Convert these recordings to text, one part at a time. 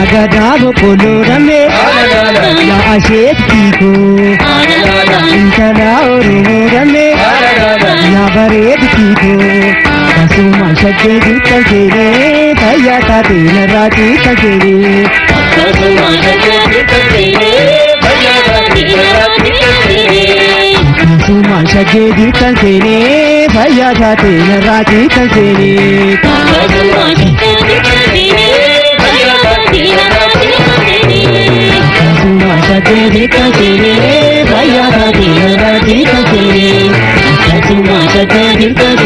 అగదాగు పొలురమే నా శక్తికు ఇంకనా రమే నా బరేది తీకు సజ్జేది తగిరే దయ్యాట దీన రాతి తగిరే సుమా సజ్జేది తగిరే భయ్యాట దీన రాతి తగిరే భయ్యాట దీన రాతి తగిరే సుమా సజ్జేది తగిరే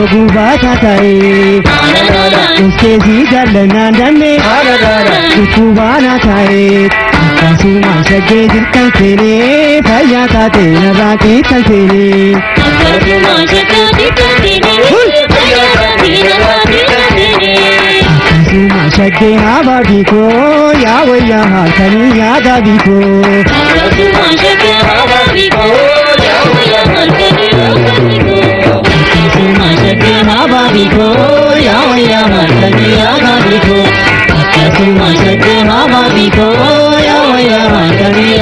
yoo gubaataa ta'ee Uskeesii jaallanaan dammee dhukkubaanaa taa'ee akkasuma shaggee jirtan seenee fayyaa taatee narraa ciitan seenee. Akkasuma shaggee haabaa biikoo yaa wayyaa halkanii yaada biikoo. Akkasuma గాదికో యావయ్య మాతగియ గాదికో అక్క సుమ సత్య మావాదికో యావయ్య మాతగియ